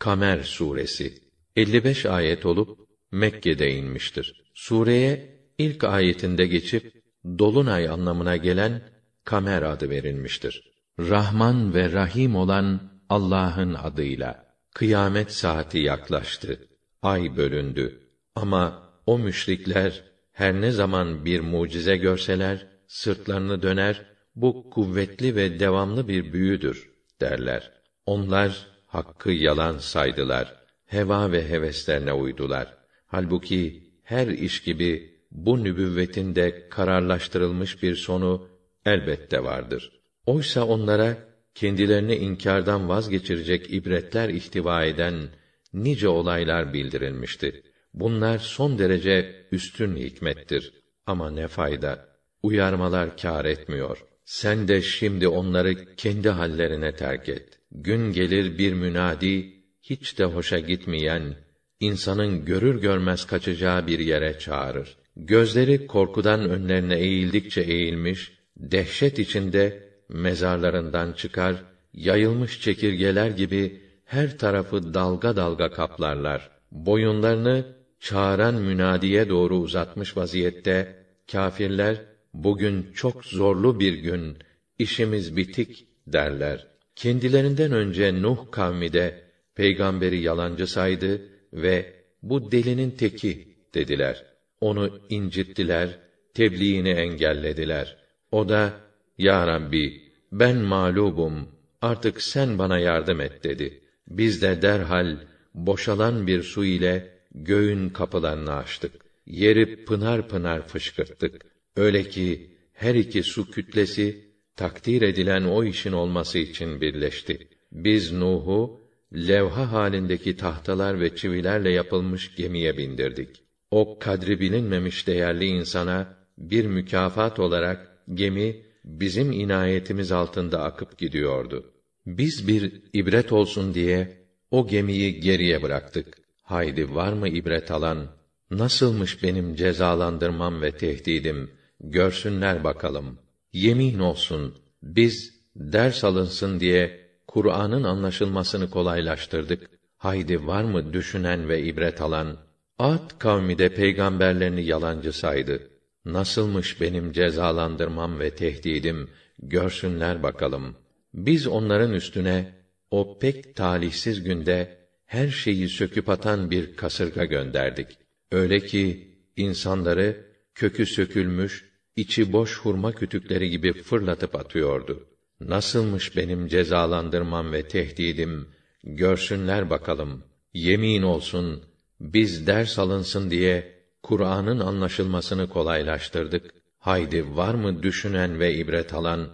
Kamer suresi 55 ayet olup Mekke'de inmiştir. Sureye ilk ayetinde geçip dolunay anlamına gelen Kamer adı verilmiştir. Rahman ve Rahim olan Allah'ın adıyla kıyamet saati yaklaştı. Ay bölündü. Ama o müşrikler her ne zaman bir mucize görseler sırtlarını döner bu kuvvetli ve devamlı bir büyüdür derler. Onlar hakkı yalan saydılar. Heva ve heveslerine uydular. Halbuki her iş gibi bu nübüvvetin de kararlaştırılmış bir sonu elbette vardır. Oysa onlara kendilerini inkardan vazgeçirecek ibretler ihtiva eden nice olaylar bildirilmişti. Bunlar son derece üstün hikmettir. Ama ne fayda? Uyarmalar kâr etmiyor. Sen de şimdi onları kendi hallerine terk et. Gün gelir bir münadi, hiç de hoşa gitmeyen, insanın görür görmez kaçacağı bir yere çağırır. Gözleri korkudan önlerine eğildikçe eğilmiş, dehşet içinde mezarlarından çıkar, yayılmış çekirgeler gibi her tarafı dalga dalga kaplarlar. Boyunlarını çağıran münadiye doğru uzatmış vaziyette kâfirler bugün çok zorlu bir gün, işimiz bitik derler. Kendilerinden önce Nuh kavmi de peygamberi yalancı saydı ve bu delinin teki dediler. Onu incittiler, tebliğini engellediler. O da ya Rabbi ben mağlubum artık sen bana yardım et dedi. Biz de derhal boşalan bir su ile göğün kapılarını açtık. Yeri pınar pınar fışkırttık. Öyle ki her iki su kütlesi takdir edilen o işin olması için birleşti. Biz Nuh'u levha halindeki tahtalar ve çivilerle yapılmış gemiye bindirdik. O kadri bilinmemiş değerli insana bir mükafat olarak gemi bizim inayetimiz altında akıp gidiyordu. Biz bir ibret olsun diye o gemiyi geriye bıraktık. Haydi var mı ibret alan? Nasılmış benim cezalandırmam ve tehdidim? Görsünler bakalım. Yemin olsun biz ders alınsın diye Kur'an'ın anlaşılmasını kolaylaştırdık. Haydi var mı düşünen ve ibret alan? Ad kavmi de peygamberlerini yalancı saydı. Nasılmış benim cezalandırmam ve tehdidim? Görsünler bakalım. Biz onların üstüne o pek talihsiz günde her şeyi söküp atan bir kasırga gönderdik. Öyle ki insanları kökü sökülmüş, içi boş hurma kütükleri gibi fırlatıp atıyordu. Nasılmış benim cezalandırmam ve tehdidim? Görsünler bakalım. Yemin olsun biz ders alınsın diye Kur'an'ın anlaşılmasını kolaylaştırdık. Haydi var mı düşünen ve ibret alan?